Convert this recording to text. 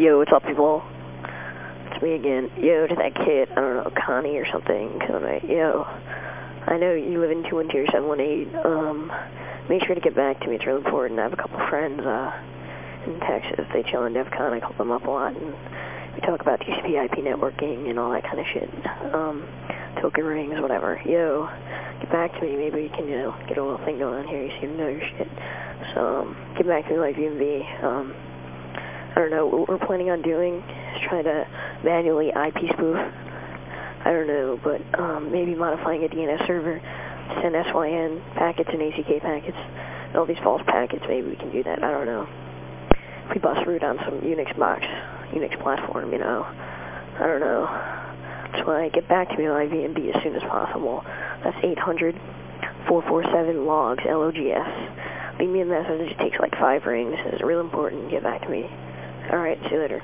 Yo, what's up, people? It's me again. Yo, to that kid, I don't know, Connie or something. Yo, I know you live in 212-718. Um, make sure to get back to me. It's really important. I have a couple friends uh, in Texas. They chill in DEF CON. I call them up a lot, and we talk about TCP IP networking and all that kind of shit. Um, token rings, whatever. Yo, get back to me. Maybe we can, you know, get a little thing going on here. You seem to know your shit. So, um, get back to me like VMB. Um, I don't know, what we're planning on doing is try to manually IP spoof. I don't know, but um, maybe modifying a DNS server send SYN packets and ACK packets, and all these false packets, maybe we can do that, I don't know. If we bust root on some Unix box, Unix platform, you know, I don't know. That's why I get back to me on IVMB as soon as possible. That's 800-447-LOGS, L-O-G-S. Leave me a message, it takes like five rings, it's real important, get back to me. Alright, see you later.